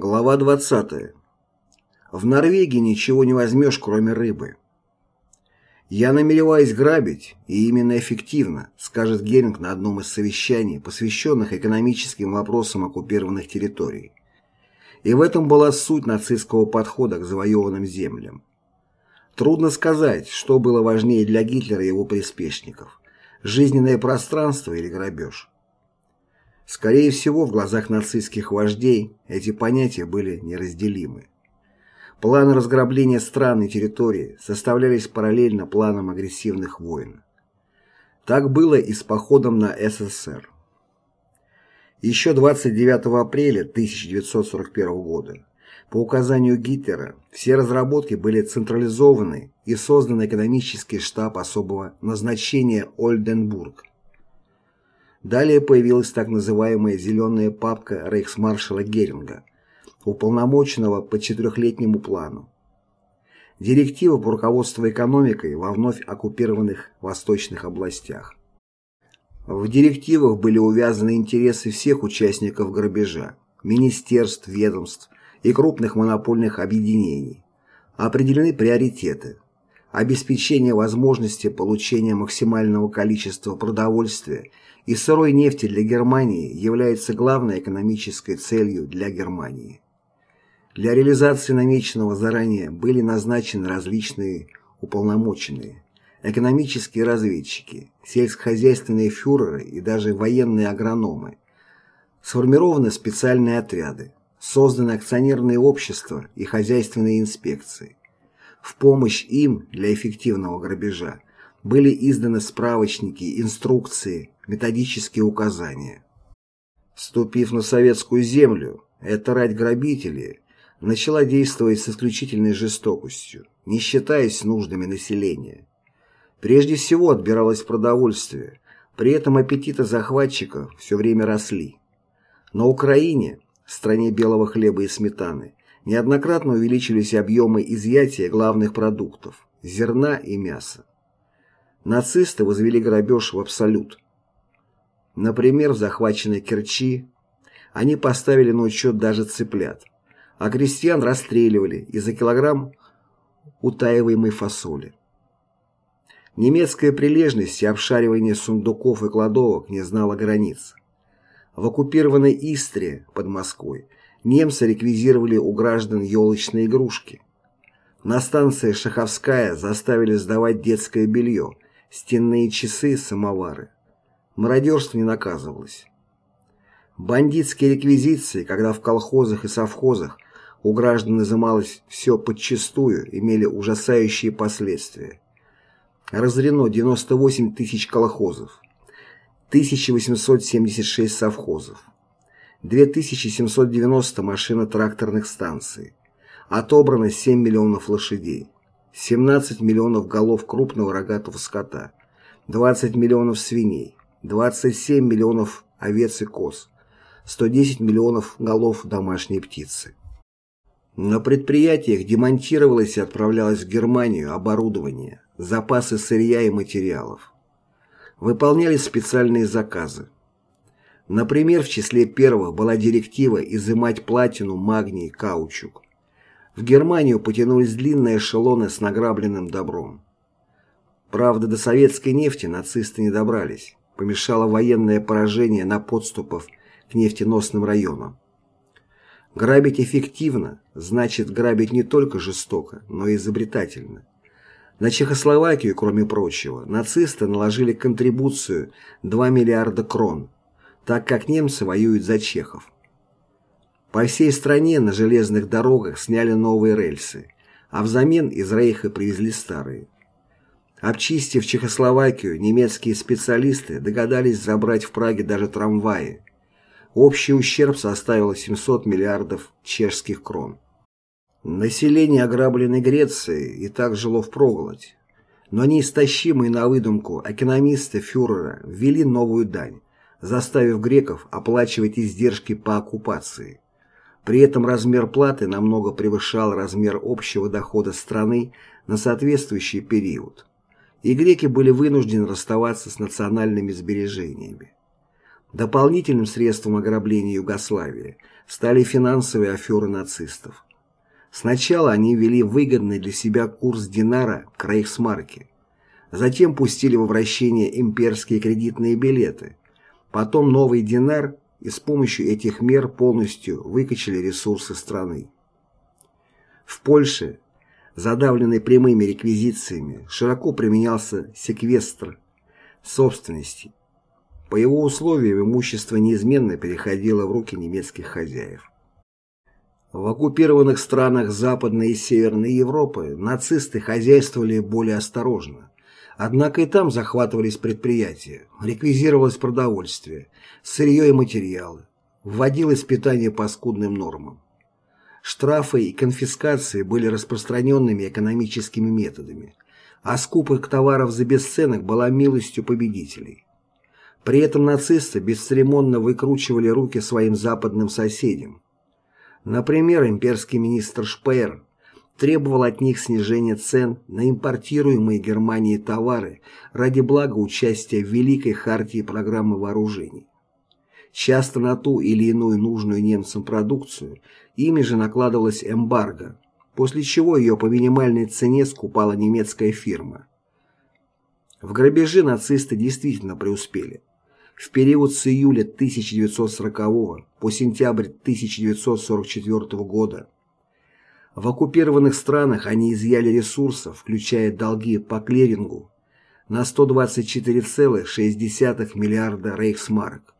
Глава 20. В Норвегии ничего не возьмешь, кроме рыбы. «Я намереваюсь грабить, и именно эффективно», скажет Геринг на одном из совещаний, посвященных экономическим вопросам оккупированных территорий. И в этом была суть нацистского подхода к завоеванным землям. Трудно сказать, что было важнее для Гитлера и его приспешников – жизненное пространство или грабеж. Скорее всего, в глазах нацистских вождей эти понятия были неразделимы. Планы разграбления стран и территорий составлялись параллельно планам агрессивных войн. Так было и с походом на СССР. Еще 29 апреля 1941 года по указанию Гитлера все разработки были централизованы и создан экономический штаб особого назначения Ольденбург, Далее появилась так называемая «зеленая папка» рейхсмаршала Геринга, уполномоченного по четырехлетнему плану. Директива по руководству экономикой во вновь оккупированных восточных областях. В директивах были увязаны интересы всех участников грабежа, министерств, ведомств и крупных монопольных объединений. Определены приоритеты. Обеспечение возможности получения максимального количества продовольствия и сырой нефти для Германии является главной экономической целью для Германии. Для реализации намеченного заранее были назначены различные уполномоченные, экономические разведчики, сельскохозяйственные фюреры и даже военные агрономы. Сформированы специальные отряды, созданы акционерные общества и хозяйственные инспекции. В помощь им для эффективного грабежа были изданы справочники, инструкции, методические указания. Вступив на советскую землю, эта рать грабителей начала действовать с исключительной жестокостью, не считаясь нуждами населения. Прежде всего отбиралось продовольствие, при этом аппетиты захватчиков все время росли. На Украине, стране белого хлеба и сметаны, неоднократно увеличились объемы изъятия главных продуктов – зерна и мяса. Нацисты возвели грабеж в абсолют. Например, в захваченной Керчи они поставили на учет даже цыплят, а крестьян расстреливали из-за килограмм утаиваемой фасоли. Немецкая прилежность и обшаривание сундуков и кладовок не знала границ. В оккупированной Истре под Москвой немцы реквизировали у граждан елочные игрушки. На станции Шаховская заставили сдавать детское белье – стенные часы, самовары. Мародерство не наказывалось. Бандитские реквизиции, когда в колхозах и совхозах у граждан изымалось все подчистую, имели ужасающие последствия. Разорено 98 тысяч колхозов, 1876 совхозов, 2790 машино-тракторных станций, отобрано 7 миллионов лошадей. 17 миллионов голов крупного рогатого скота, 20 миллионов свиней, 27 миллионов овец и коз, 110 миллионов голов домашней птицы. На предприятиях демонтировалось и отправлялось в Германию оборудование, запасы сырья и материалов. Выполнялись специальные заказы. Например, в числе первых была директива изымать платину, магний, каучук. В Германию потянулись длинные эшелоны с награбленным добром. Правда, до советской нефти нацисты не добрались. Помешало военное поражение на подступах к нефтеносным районам. Грабить эффективно значит грабить не только жестоко, но и изобретательно. На Чехословакию, кроме прочего, нацисты наложили контрибуцию 2 миллиарда крон, так как немцы воюют за чехов. По всей стране на железных дорогах сняли новые рельсы, а взамен из Рейха привезли старые. Обчистив Чехословакию, немецкие специалисты догадались забрать в Праге даже трамваи. Общий ущерб составил 700 миллиардов чешских крон. Население ограбленной Греции и так жило впроголодь. Но неистощимые на выдумку экономисты фюрера ввели новую дань, заставив греков оплачивать издержки по оккупации. При этом размер платы намного превышал размер общего дохода страны на соответствующий период, и греки были вынуждены расставаться с национальными сбережениями. Дополнительным средством ограбления Югославии стали финансовые аферы нацистов. Сначала они ввели выгодный для себя курс динара к рейхсмарке, затем пустили в вращение имперские кредитные билеты, потом новый динар и с помощью этих мер полностью выкачали ресурсы страны. В Польше, задавленной прямыми реквизициями, широко применялся секвестр собственности. По его условиям имущество неизменно переходило в руки немецких хозяев. В оккупированных странах Западной и Северной Европы нацисты хозяйствовали более осторожно. Однако и там захватывались предприятия, реквизировалось продовольствие, сырье и материалы, вводилось питание по скудным нормам. Штрафы и конфискации были распространенными экономическими методами, а скупок товаров за бесценок была милостью победителей. При этом нацисты бесцеремонно выкручивали руки своим западным соседям. Например, имперский министр Шпеер требовал от них снижения цен на импортируемые Германией товары ради блага участия в Великой Хартии программы вооружений. Часто на ту или иную нужную немцам продукцию ими же накладывалась эмбарго, после чего ее по минимальной цене скупала немецкая фирма. В грабеже нацисты действительно преуспели. В период с июля 1940 по сентябрь 1944 года в оккупированных странах они изъяли ресурсов, включая долги по клирингу, на 124,6 миллиарда рейхсмарок.